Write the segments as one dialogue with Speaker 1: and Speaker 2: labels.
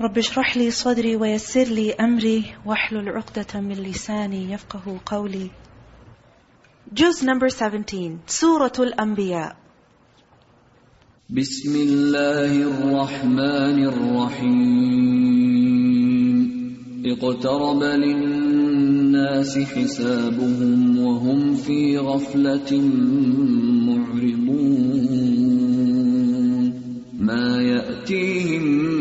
Speaker 1: رب اشرح لي صدري ويسر لي أمري واحلل عقدة من لساني يفقه قولي. Juz number 17 سورة الأنبياء.
Speaker 2: بسم الله الرحمن الرحيم. اقترب للناس حسابهم وهم في غفلة معرضون. ما يأتيهم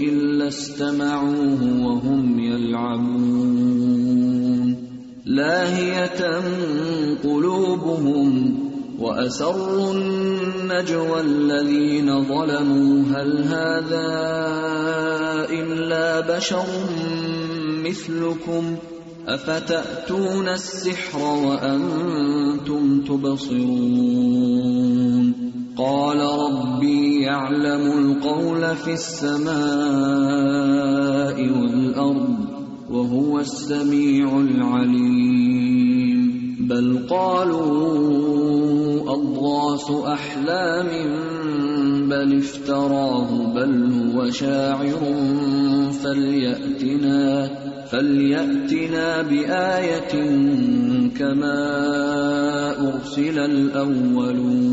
Speaker 2: إلا استمعوه وهم يلعبون لاهية قلوبهم وأسروا النجوى الذين ظلموا هل هذا إلا بشر مثلكم أفتأتون السحر وأنتم تبصرون قال ربي يعلم القول في السماء والأرض وهو السميع العليم. بل قالوا أضغاث أحلام بل افتراه بل هو شاعر فليأتنا فليأتنا بآية كما أرسل الأولون.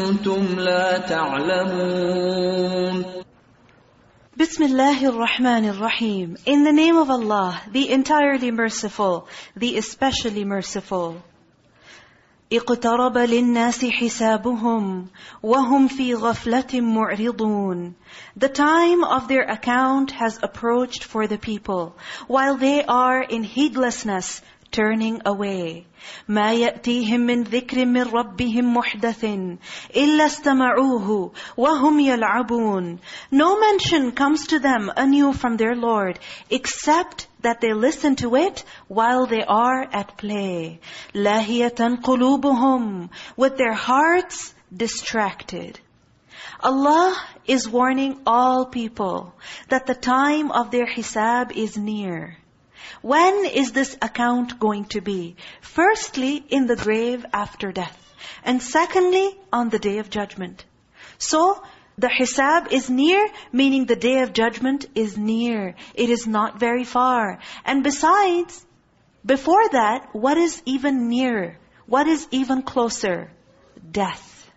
Speaker 2: لا تعلمون
Speaker 1: بسم الله الرحمن الرحيم In the name of Allah, the entirely merciful, the especially merciful. اقترب للناس حسابهم وهم في غفلة معرضون The time of their account has approached for the people, while they are in heedlessness, turning away. ما يأتيهم من ذكر من ربهم محدث إلا استمعوه وهم يلعبون No mention comes to them anew from their Lord, except that they listen to it while they are at play. لاهية قلوبهم With their hearts distracted. Allah is warning all people that the time of their hisab is near. When is this account going to be? Firstly, in the grave after death. And secondly, on the day of judgment. So, the hisab is near, meaning the day of judgment is near. It is not very far. And besides, before that, what is even nearer? What is even closer? Death.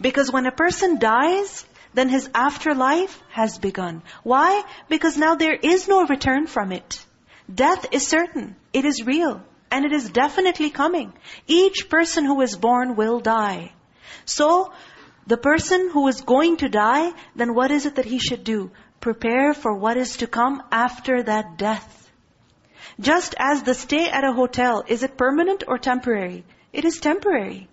Speaker 1: Because when a person dies, then his afterlife has begun. Why? Because now there is no return from it. Death is certain. It is real. And it is definitely coming. Each person who is born will die. So, the person who is going to die, then what is it that he should do? Prepare for what is to come after that death. Just as the stay at a hotel, is it permanent or temporary? It is temporary.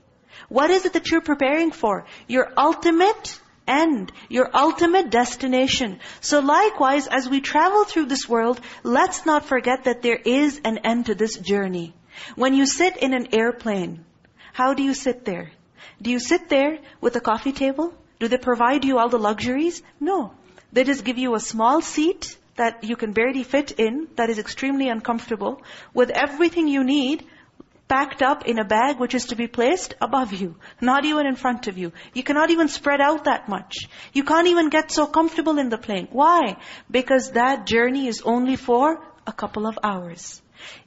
Speaker 1: What is it that you're preparing for? Your ultimate end, your ultimate destination. So likewise, as we travel through this world, let's not forget that there is an end to this journey. When you sit in an airplane, how do you sit there? Do you sit there with a coffee table? Do they provide you all the luxuries? No. They just give you a small seat that you can barely fit in, that is extremely uncomfortable, with everything you need, packed up in a bag which is to be placed above you, not even in front of you. You cannot even spread out that much. You can't even get so comfortable in the plane. Why? Because that journey is only for a couple of hours.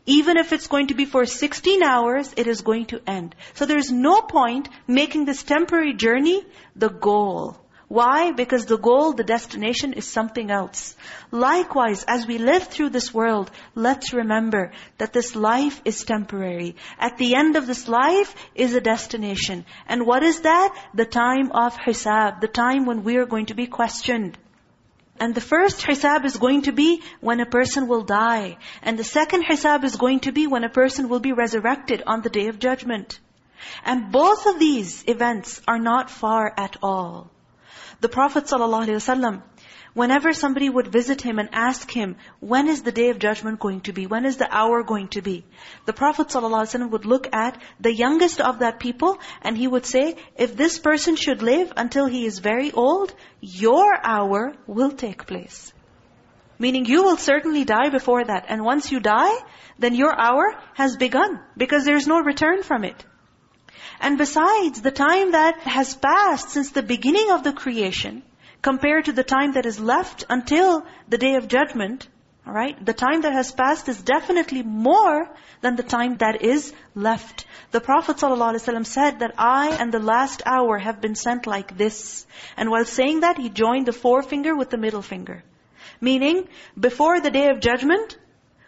Speaker 1: Even if it's going to be for 16 hours, it is going to end. So there's no point making this temporary journey the goal. Why? Because the goal, the destination is something else. Likewise, as we live through this world, let's remember that this life is temporary. At the end of this life is a destination. And what is that? The time of hisab, the time when we are going to be questioned. And the first hisab is going to be when a person will die. And the second hisab is going to be when a person will be resurrected on the day of judgment. And both of these events are not far at all. The Prophet ﷺ, whenever somebody would visit him and ask him, when is the day of judgment going to be? When is the hour going to be? The Prophet ﷺ would look at the youngest of that people and he would say, if this person should live until he is very old, your hour will take place. Meaning you will certainly die before that. And once you die, then your hour has begun. Because there's no return from it. And besides, the time that has passed since the beginning of the creation, compared to the time that is left until the day of judgment, all right? The time that has passed is definitely more than the time that is left. The Prophet ﷺ said that I and the last hour have been sent like this. And while saying that, he joined the forefinger with the middle finger. Meaning, before the day of judgment,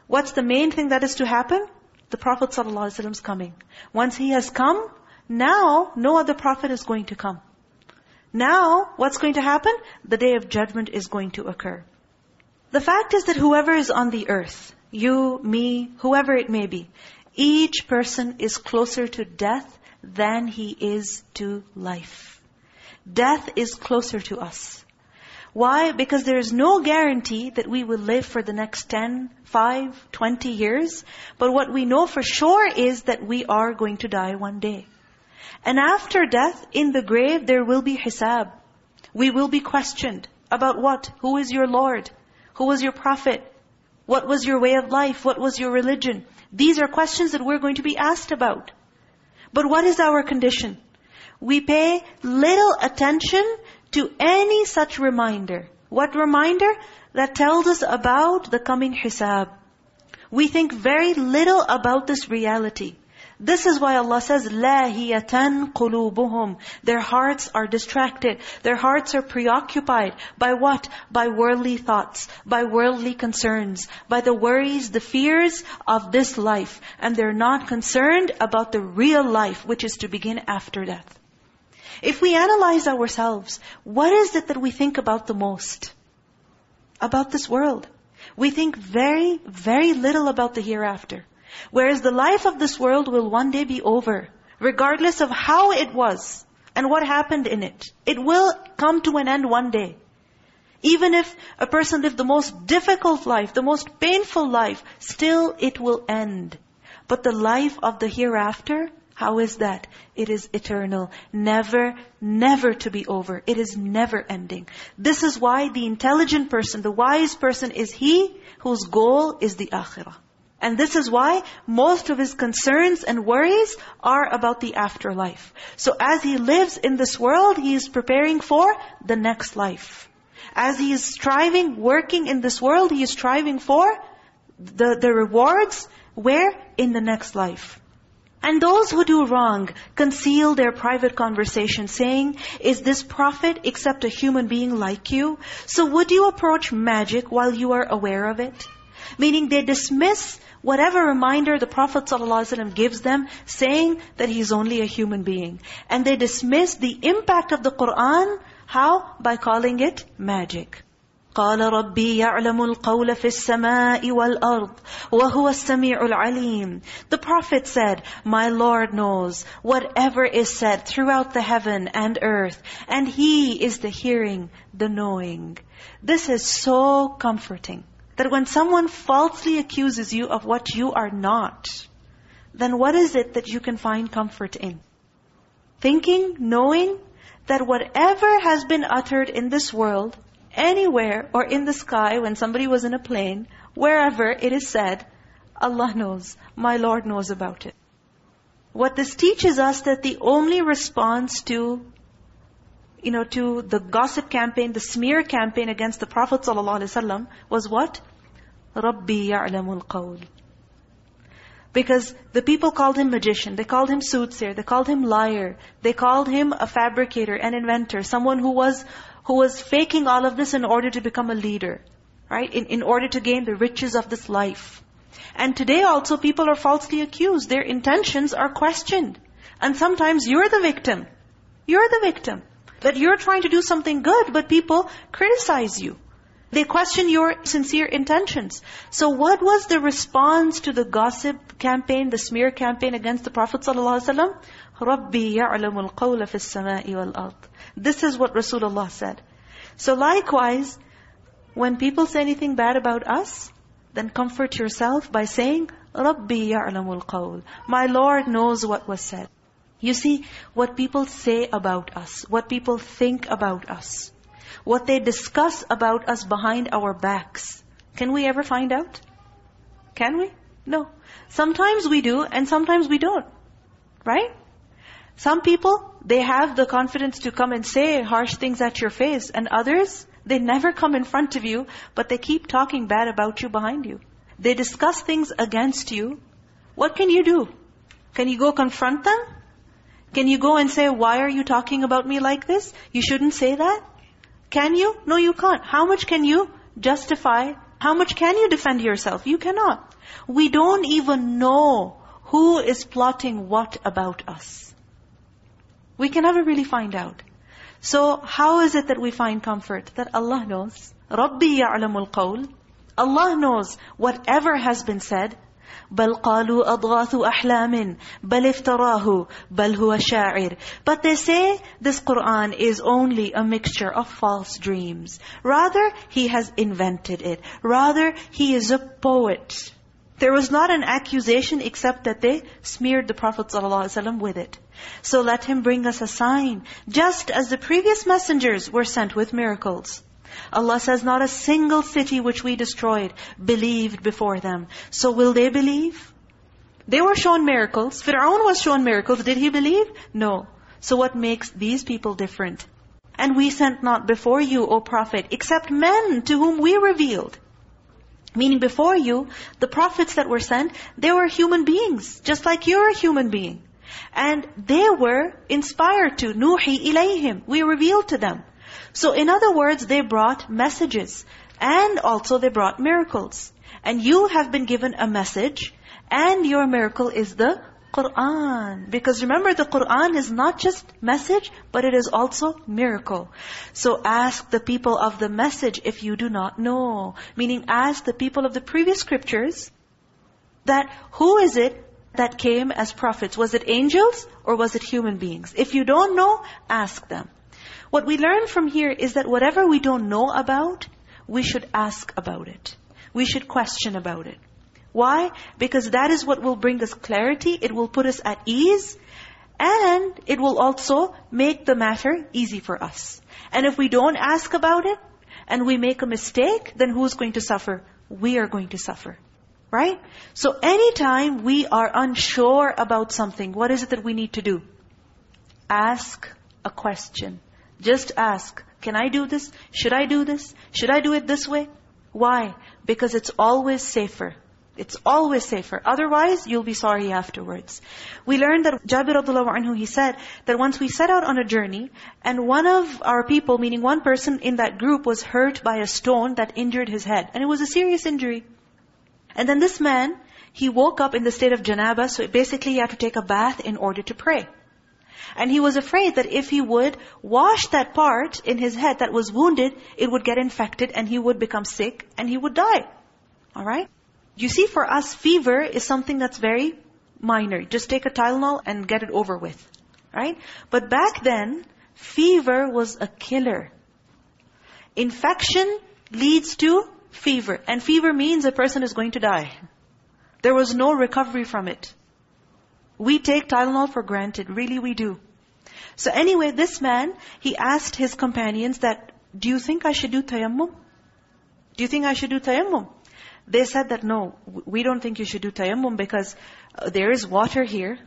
Speaker 1: what's the main thing that is to happen? The Prophet is coming. Once he has come, now, no other prophet is going to come. Now, what's going to happen? The day of judgment is going to occur. The fact is that whoever is on the earth, you, me, whoever it may be, each person is closer to death than he is to life. Death is closer to us. Why? Because there is no guarantee that we will live for the next 10, 5, 20 years. But what we know for sure is that we are going to die one day. And after death, in the grave, there will be hisab. We will be questioned. About what? Who is your Lord? Who was your prophet? What was your way of life? What was your religion? These are questions that we're going to be asked about. But what is our condition? We pay little attention to any such reminder. What reminder? That tells us about the coming hisab. We think very little about this reality. This is why Allah says, لَاهِيَةً قُلُوبُهُمْ Their hearts are distracted. Their hearts are preoccupied. By what? By worldly thoughts, by worldly concerns, by the worries, the fears of this life. And they're not concerned about the real life, which is to begin after death. If we analyze ourselves, what is it that we think about the most? About this world. We think very, very little about the hereafter. Whereas the life of this world will one day be over, regardless of how it was and what happened in it. It will come to an end one day. Even if a person lived the most difficult life, the most painful life, still it will end. But the life of the hereafter, how is that? It is eternal. Never, never to be over. It is never ending. This is why the intelligent person, the wise person is he whose goal is the akhirah. And this is why most of his concerns and worries are about the afterlife. So as he lives in this world, he is preparing for the next life. As he is striving, working in this world, he is striving for the, the rewards, where? In the next life. And those who do wrong conceal their private conversation saying, is this prophet except a human being like you? So would you approach magic while you are aware of it? Meaning they dismiss whatever reminder the Prophet ﷺ gives them, saying that he's only a human being. And they dismiss the impact of the Qur'an, how? By calling it magic. قال ربي يعلم القول في السماء والأرض وهو السميع العليم The Prophet said, My Lord knows whatever is said throughout the heaven and earth, and He is the hearing, the knowing. This is so comforting. That when someone falsely accuses you of what you are not, then what is it that you can find comfort in? Thinking, knowing that whatever has been uttered in this world, anywhere or in the sky when somebody was in a plane, wherever it is said, Allah knows, my Lord knows about it. What this teaches us that the only response to you know, to the gossip campaign, the smear campaign against the Prophet ﷺ was what? رَبِّي يَعْلَمُ الْقَوْلِ Because the people called him magician, they called him soothsayer, they called him liar, they called him a fabricator, an inventor, someone who was who was faking all of this in order to become a leader, right? In, in order to gain the riches of this life. And today also people are falsely accused. Their intentions are questioned. And sometimes you're the victim. You're the victim. That you're trying to do something good, but people criticize you. They question your sincere intentions. So what was the response to the gossip campaign, the smear campaign against the Prophet ﷺ? رَبِّي يَعْلَمُ الْقَوْلَ فِي السَّمَاءِ وَالْأَرْضِ This is what Rasulullah said. So likewise, when people say anything bad about us, then comfort yourself by saying, رَبِّي يَعْلَمُ الْقَوْلِ My Lord knows what was said. You see, what people say about us, what people think about us, what they discuss about us behind our backs. Can we ever find out? Can we? No. Sometimes we do and sometimes we don't. Right? Some people, they have the confidence to come and say harsh things at your face. And others, they never come in front of you, but they keep talking bad about you behind you. They discuss things against you. What can you do? Can you go confront them? Can you go and say, why are you talking about me like this? You shouldn't say that. Can you? No, you can't. How much can you justify? How much can you defend yourself? You cannot. We don't even know who is plotting what about us. We can never really find out. So how is it that we find comfort? That Allah knows. رَبِّي يَعْلَمُ الْقَوْلِ Allah knows whatever has been said. بل قالوا أضغاث أحلام بل افتراه بل هو شاعر But they say this Qur'an is only a mixture of false dreams. Rather, he has invented it. Rather, he is a poet. There was not an accusation except that they smeared the Prophet ﷺ with it. So let him bring us a sign, just as the previous messengers were sent with miracles. Allah says, not a single city which we destroyed believed before them. So will they believe? They were shown miracles. Fir'aun was shown miracles. Did he believe? No. So what makes these people different? And we sent not before you, O Prophet, except men to whom we revealed. Meaning before you, the prophets that were sent, they were human beings, just like you're a human being. And they were inspired to, نُوحِي إِلَيْهِمْ We revealed to them. So in other words, they brought messages. And also they brought miracles. And you have been given a message. And your miracle is the Qur'an. Because remember, the Qur'an is not just message, but it is also miracle. So ask the people of the message if you do not know. Meaning ask the people of the previous scriptures that who is it that came as prophets? Was it angels or was it human beings? If you don't know, ask them. What we learn from here is that whatever we don't know about, we should ask about it. We should question about it. Why? Because that is what will bring us clarity. It will put us at ease. And it will also make the matter easy for us. And if we don't ask about it, and we make a mistake, then who's going to suffer? We are going to suffer. Right? So anytime we are unsure about something, what is it that we need to do? Ask a question. Just ask, can I do this? Should I do this? Should I do it this way? Why? Because it's always safer. It's always safer. Otherwise, you'll be sorry afterwards. We learned that Jabir radiallahu anhu, he said that once we set out on a journey, and one of our people, meaning one person in that group, was hurt by a stone that injured his head. And it was a serious injury. And then this man, he woke up in the state of janaba, so basically he had to take a bath in order to pray. And he was afraid that if he would wash that part in his head that was wounded, it would get infected and he would become sick and he would die. Alright? You see, for us, fever is something that's very minor. Just take a Tylenol and get it over with. Right? But back then, fever was a killer. Infection leads to fever. And fever means a person is going to die. There was no recovery from it. We take Tylenol for granted. Really, we do. So anyway, this man, he asked his companions that, do you think I should do tayammum? Do you think I should do tayammum? They said that, no, we don't think you should do tayammum because uh, there is water here.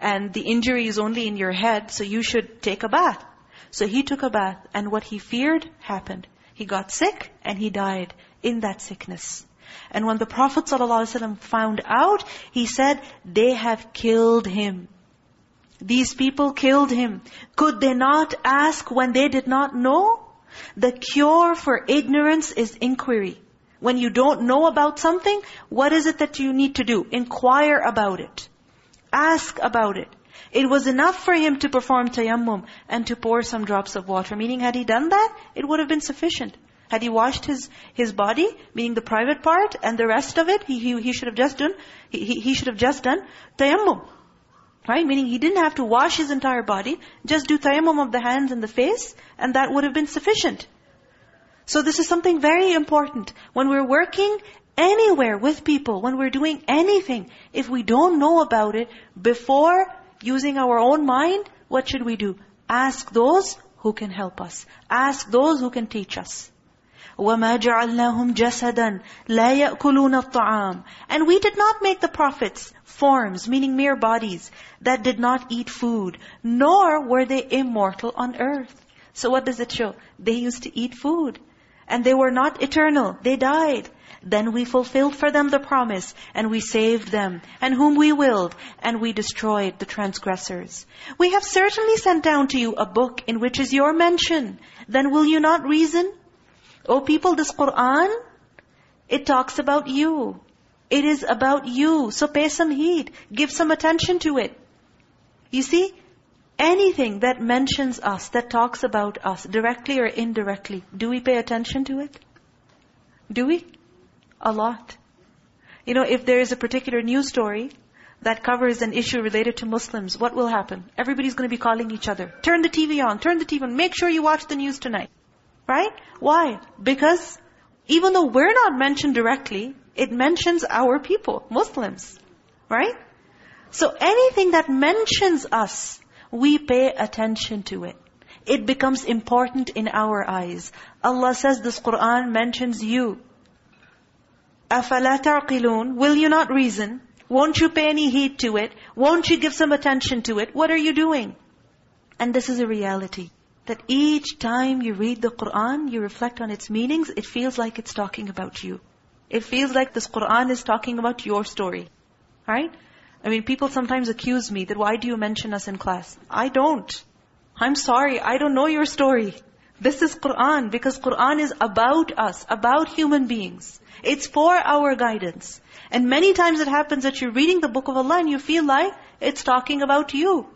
Speaker 1: And the injury is only in your head, so you should take a bath. So he took a bath, and what he feared happened. He got sick, and he died in that sickness. And when the Prophet ﷺ found out, he said, they have killed him. These people killed him. Could they not ask when they did not know? The cure for ignorance is inquiry. When you don't know about something, what is it that you need to do? Inquire about it. Ask about it. It was enough for him to perform tayammum and to pour some drops of water. Meaning, had he done that, it would have been sufficient. Had he washed his, his body, meaning the private part, and the rest of it, he, he, he should have just done, he, he, he should have just done tayammum. Right? Meaning he didn't have to wash his entire body, just do tayammum of the hands and the face, and that would have been sufficient. So this is something very important. When we're working anywhere with people, when we're doing anything, if we don't know about it before using our own mind, what should we do? Ask those who can help us. Ask those who can teach us. وَمَا جَعَلْنَاهُمْ جَسَدًا لَا يَأْكُلُونَ الطَّعَامِ And we did not make the prophets forms, meaning mere bodies, that did not eat food, nor were they immortal on earth. So what does it show? They used to eat food. And they were not eternal. They died. Then we fulfilled for them the promise, and we saved them, and whom we willed, and we destroyed the transgressors. We have certainly sent down to you a book in which is your mention. Then will you not reason? O people, this Qur'an, it talks about you. It is about you. So pay some heed. Give some attention to it. You see, anything that mentions us, that talks about us, directly or indirectly, do we pay attention to it? Do we? A lot. You know, if there is a particular news story that covers an issue related to Muslims, what will happen? Everybody's going to be calling each other. Turn the TV on, turn the TV on, make sure you watch the news tonight. Right? Why? Because even though we're not mentioned directly, it mentions our people, Muslims. Right? So anything that mentions us, we pay attention to it. It becomes important in our eyes. Allah says this Qur'an mentions you. أَفَلَا تَعْقِلُونَ Will you not reason? Won't you pay any heed to it? Won't you give some attention to it? What are you doing? And this is a reality. That each time you read the Qur'an, you reflect on its meanings, it feels like it's talking about you. It feels like this Qur'an is talking about your story. Right? I mean, people sometimes accuse me that why do you mention us in class? I don't. I'm sorry, I don't know your story. This is Qur'an because Qur'an is about us, about human beings. It's for our guidance. And many times it happens that you're reading the book of Allah and you feel like it's talking about you.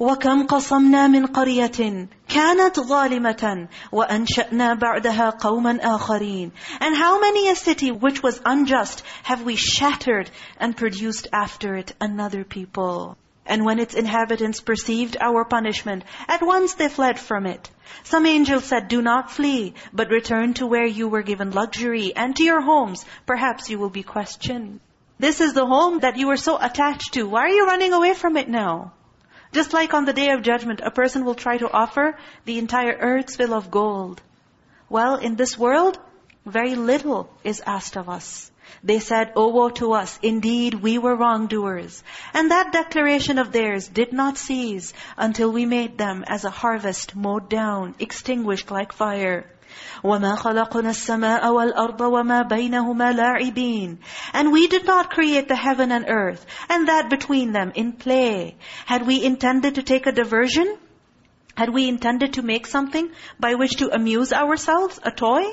Speaker 1: وَكَمْ قَصَمْنَا مِنْ قَرْيَةٍ كَانَتْ ظَالِمَةً وَأَنْشَأْنَا بَعْدَهَا قَوْمًا آخَرِينَ And how many a city which was unjust have we shattered and produced after it another people. And when its inhabitants perceived our punishment, at once they fled from it. Some angels said, do not flee, but return to where you were given luxury and to your homes. Perhaps you will be questioned. This is the home that you were so attached to. Why are you running away from it now? Just like on the day of judgment, a person will try to offer the entire earth's fill of gold. Well, in this world, very little is asked of us. They said, Oh woe to us, indeed we were wrongdoers. And that declaration of theirs did not cease until we made them as a harvest mowed down, extinguished like fire. وَمَا خَلَقْنَا السَّمَاءَ وَالْأَرْضَ وَمَا بَيْنَهُمَا لَاعِبِينَ And we did not create the heaven and earth, and that between them in play. Had we intended to take a diversion? Had we intended to make something by which to amuse ourselves, a toy,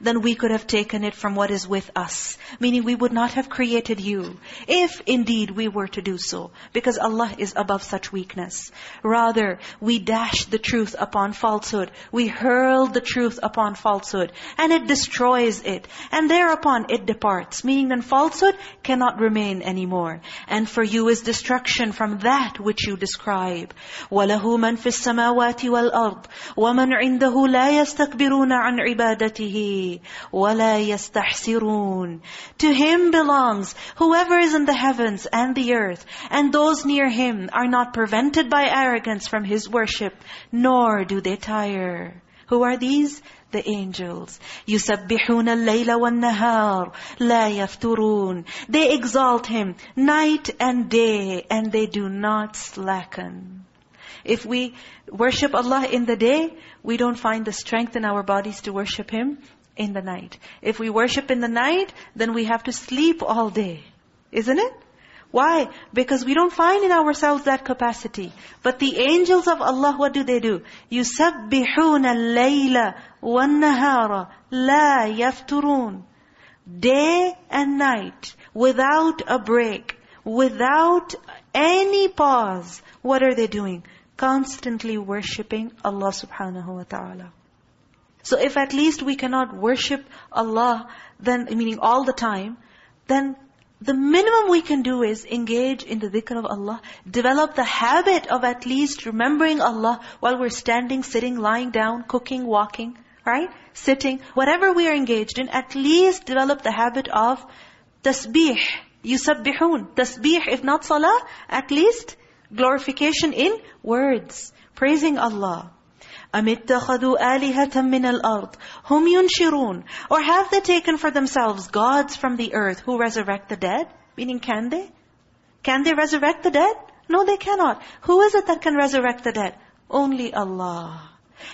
Speaker 1: then we could have taken it from what is with us. Meaning we would not have created you, if indeed we were to do so. Because Allah is above such weakness. Rather, we dashed the truth upon falsehood. We hurled the truth upon falsehood. And it destroys it. And thereupon it departs. Meaning then falsehood cannot remain anymore. And for you is destruction from that which you describe. وَلَهُ مَنْ فِي السَّمَاوَاتِ السماوات والأرض ومن عنده لا يستكبرون عن عبادته ولا يستحسرون To him belongs whoever is in the heavens and the earth and those near him are not prevented by arrogance from his worship nor do they tire. Who are these? The angels. يُسَبِّحُونَ اللَّيْلَ وَالنَّهَارِ لَا يَفْتُرُونَ They exalt Him night and day and they do not slacken. If we worship Allah in the day, we don't find the strength in our bodies to worship Him. in the night. If we worship in the night, then we have to sleep all day. Isn't it? Why? Because we don't find in ourselves that capacity. But the angels of Allah, what do they do? يُسَبِّحُونَ اللَّيْلَ وَالنَّهَارَ لَا يَفْتُرُونَ Day and night, without a break, without any pause. What are they doing? Constantly worshipping Allah subhanahu wa ta'ala. So if at least we cannot worship Allah, then meaning all the time, then the minimum we can do is engage in the dhikr of Allah. Develop the habit of at least remembering Allah while we're standing, sitting, lying down, cooking, walking, right? Sitting. Whatever we are engaged in, at least develop the habit of tasbih. Yusabbihun. Tasbih, if not salah, at least glorification in words. Praising Allah. أَمِ اتَّخَذُوا آلِهَةً مِّنَ الْأَرْضِ هُمْ يُنْشِرُونَ Or have they taken for themselves gods from the earth who resurrect the dead? Meaning, can they? Can they resurrect the dead? No, they cannot. Who is it that can resurrect the dead? Only Allah.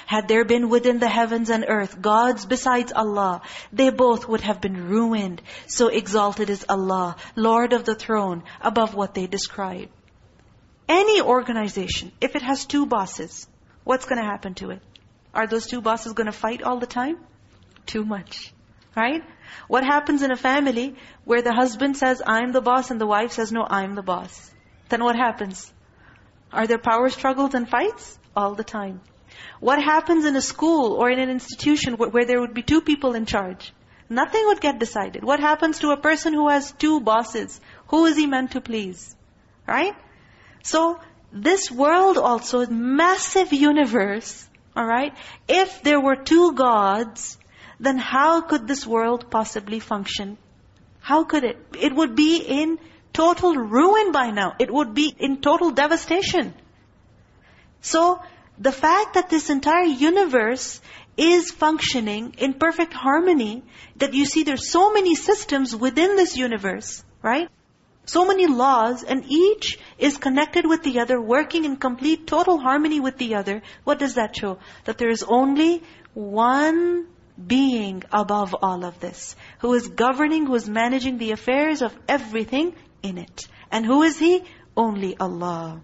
Speaker 1: Had there been within the heavens and earth gods besides Allah, they both would have been ruined. So exalted is Allah, Lord of the throne, above what they describe. Any organization, if it has two bosses, what's going to happen to it? Are those two bosses going to fight all the time? Too much. Right? What happens in a family where the husband says, I'm the boss, and the wife says, no, I'm the boss? Then what happens? Are there power struggles and fights? All the time. What happens in a school or in an institution where, where there would be two people in charge? Nothing would get decided. What happens to a person who has two bosses? Who is he meant to please? Right? So, this world also, a massive universe, alright? If there were two gods, then how could this world possibly function? How could it? It would be in total ruin by now. It would be in total devastation. So, the fact that this entire universe is functioning in perfect harmony, that you see there's so many systems within this universe, right? So many laws, and each is connected with the other, working in complete, total harmony with the other. What does that show? That there is only one being above all of this, who is governing, who is managing the affairs of everything in it. And who is He? Only Allah.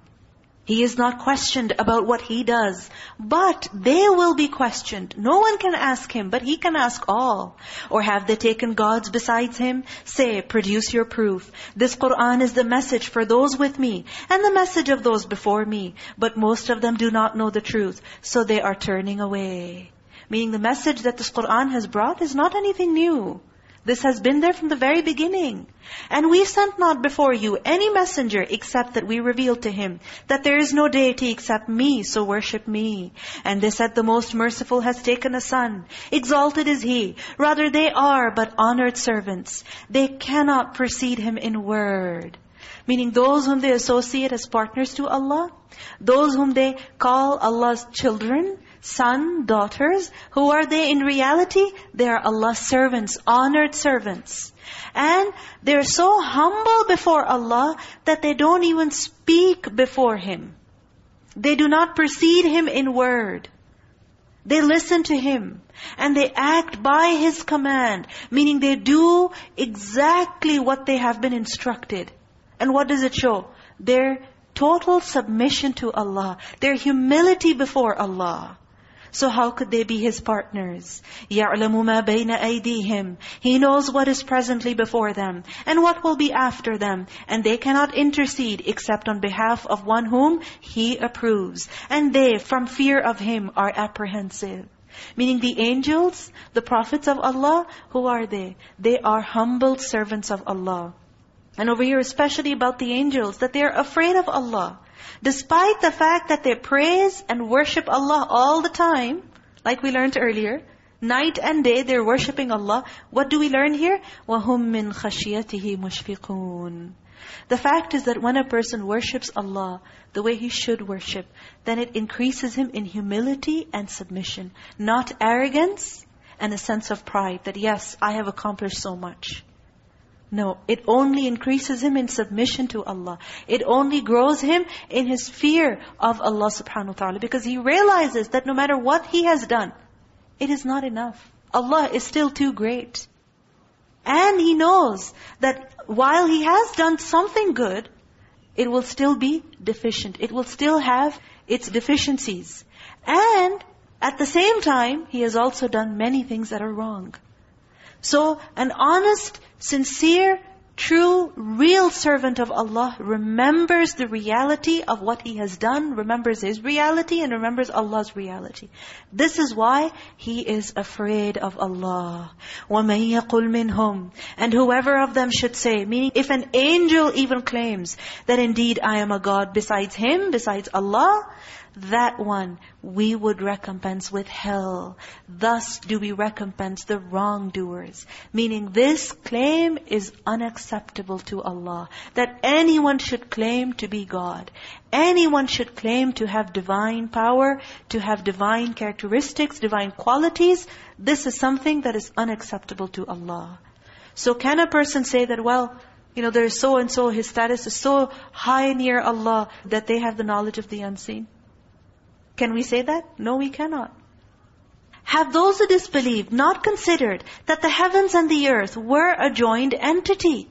Speaker 1: He is not questioned about what he does. But they will be questioned. No one can ask him, but he can ask all. Or have they taken gods besides him? Say, produce your proof. This Qur'an is the message for those with me, and the message of those before me. But most of them do not know the truth, so they are turning away. Meaning the message that this Qur'an has brought is not anything new. This has been there from the very beginning. And we sent not before you any messenger except that we revealed to him that there is no deity except me, so worship me. And they said the most merciful has taken a son. Exalted is he. Rather they are but honored servants. They cannot precede him in word. Meaning those whom they associate as partners to Allah, those whom they call Allah's children, son, daughters. Who are they in reality? They are Allah's servants, honored servants. And they're so humble before Allah that they don't even speak before Him. They do not precede Him in word. They listen to Him. And they act by His command. Meaning they do exactly what they have been instructed. And what does it show? Their total submission to Allah. Their humility before Allah. So how could they be His partners? يَعْلَمُ مَا بَيْنَ أَيْدِيهِمْ He knows what is presently before them and what will be after them. And they cannot intercede except on behalf of one whom He approves. And they, from fear of Him, are apprehensive. Meaning the angels, the prophets of Allah, who are they? They are humble servants of Allah. And over here especially about the angels, that they are afraid of Allah. Despite the fact that they praise and worship Allah all the time, like we learned earlier, night and day they're worshipping Allah. What do we learn here? وَهُمْ مِنْ خَشْيَتِهِ مُشْفِقُونَ The fact is that when a person worships Allah the way he should worship, then it increases him in humility and submission. Not arrogance and a sense of pride that yes, I have accomplished so much. No, it only increases him in submission to Allah. It only grows him in his fear of Allah subhanahu wa ta'ala. Because he realizes that no matter what he has done, it is not enough. Allah is still too great. And He knows that while He has done something good, it will still be deficient. It will still have its deficiencies. And at the same time, He has also done many things that are wrong. So an honest, sincere, true, real servant of Allah remembers the reality of what he has done, remembers his reality and remembers Allah's reality. This is why he is afraid of Allah. وَمَن يَقُلْ مِنْهُمْ And whoever of them should say, meaning if an angel even claims that indeed I am a God besides him, besides Allah, that one we would recompense with hell. Thus do we recompense the wrongdoers. Meaning this claim is unacceptable to Allah. That anyone should claim to be God. Anyone should claim to have divine power, to have divine characteristics, divine qualities. This is something that is unacceptable to Allah. So can a person say that, well, you know, there is so and so, his status is so high near Allah that they have the knowledge of the unseen? Can we say that? No, we cannot. Have those who disbelieve not considered that the heavens and the earth were a joined entity?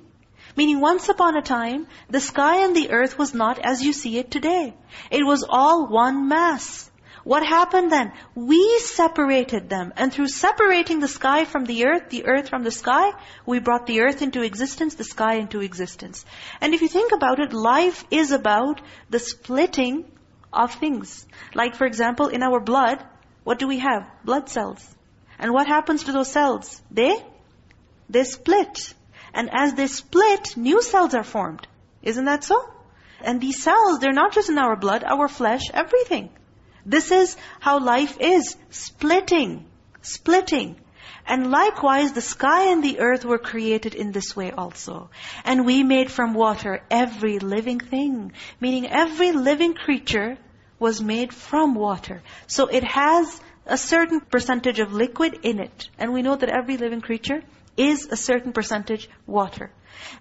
Speaker 1: Meaning once upon a time, the sky and the earth was not as you see it today. It was all one mass. What happened then? We separated them. And through separating the sky from the earth, the earth from the sky, we brought the earth into existence, the sky into existence. And if you think about it, life is about the splitting of things. Like for example, in our blood, what do we have? Blood cells. And what happens to those cells? They, they split. And as they split, new cells are formed. Isn't that so? And these cells, they're not just in our blood, our flesh, everything. This is how life is. Splitting. Splitting. And likewise, the sky and the earth were created in this way also. And we made from water every living thing. Meaning every living creature was made from water. So it has a certain percentage of liquid in it. And we know that every living creature is a certain percentage water.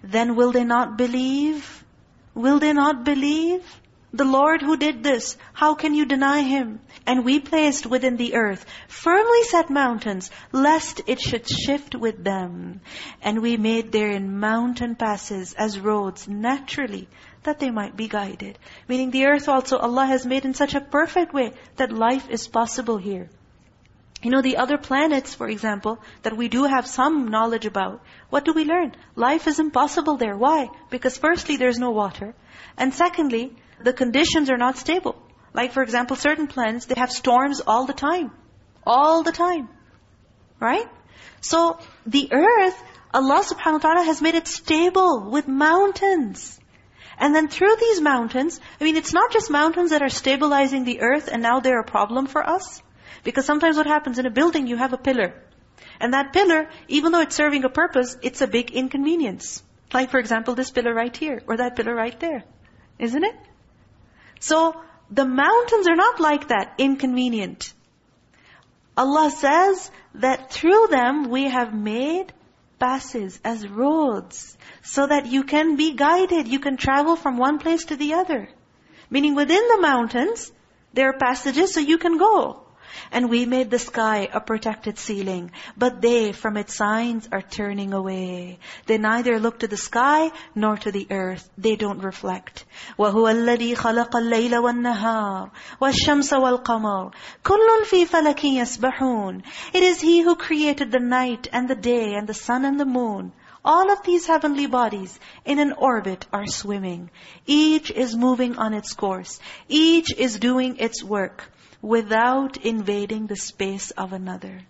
Speaker 1: Then will they not believe? Will they not believe? The Lord who did this, how can you deny Him? And we placed within the earth firmly set mountains, lest it should shift with them. And we made therein mountain passes as roads naturally, that they might be guided. Meaning the earth also Allah has made in such a perfect way that life is possible here. You know, the other planets, for example, that we do have some knowledge about, what do we learn? Life is impossible there. Why? Because firstly, there's no water. And secondly, the conditions are not stable. Like for example, certain planets, they have storms all the time. All the time. Right? So, the earth, Allah subhanahu wa ta'ala has made it stable with mountains. And then through these mountains, I mean, it's not just mountains that are stabilizing the earth and now they're a problem for us. Because sometimes what happens in a building, you have a pillar. And that pillar, even though it's serving a purpose, it's a big inconvenience. Like for example, this pillar right here, or that pillar right there. Isn't it? So, the mountains are not like that, inconvenient. Allah says that through them we have made passes as roads so that you can be guided. You can travel from one place to the other. Meaning within the mountains, there are passages so you can go. And we made the sky a protected ceiling. But they, from its signs, are turning away. They neither look to the sky nor to the earth. They don't reflect. وَهُوَ الَّذِي خَلَقَ اللَّيْلَ وَالنَّهَارِ وَالشَّمْسَ وَالْقَمَرِ كُلٌّ فِي فَلَكٍ يَسْبَحُونَ It is He who created the night and the day and the sun and the moon. All of these heavenly bodies in an orbit are swimming. Each is moving on its course. Each is doing its work without invading the space of another.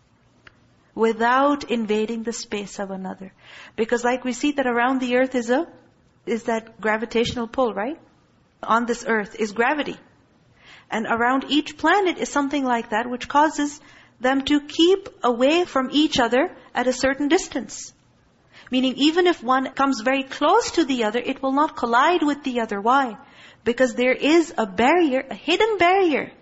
Speaker 1: Without invading the space of another. Because like we see that around the earth is a, is that gravitational pull, right? On this earth is gravity. And around each planet is something like that which causes them to keep away from each other at a certain distance. Meaning even if one comes very close to the other, it will not collide with the other. Why? Because there is a barrier, a hidden barrier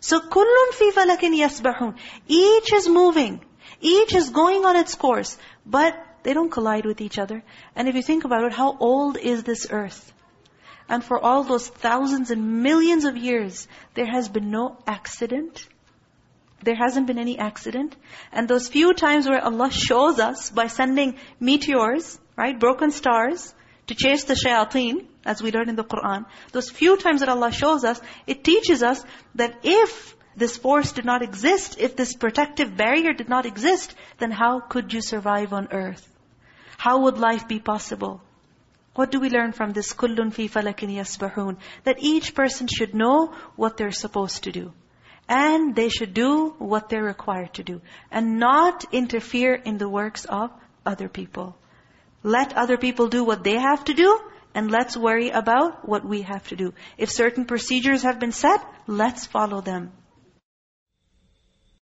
Speaker 1: so kullun fi falakin yasbahun. Each is moving. Each is going on its course. But they don't collide with each other. And if you think about it, how old is this earth? And for all those thousands and millions of years, there has been no accident. there hasn't been any accident. And those few times where Allah shows us by sending meteors, right, broken stars, to chase the shayateen, as we learn in the Qur'an, those few times that Allah shows us, it teaches us that if this force did not exist, if this protective barrier did not exist, then how could you survive on earth? How would life be possible? What do we learn from this? كُلٌّ فِي فَلَكٍ يَسْبَحُونَ That each person should know what they're supposed to do. And they should do what they're required to do. And not interfere in the works of other people. Let other people do what they have to do, and let's worry about what we have to do. If certain procedures have been set, let's follow them.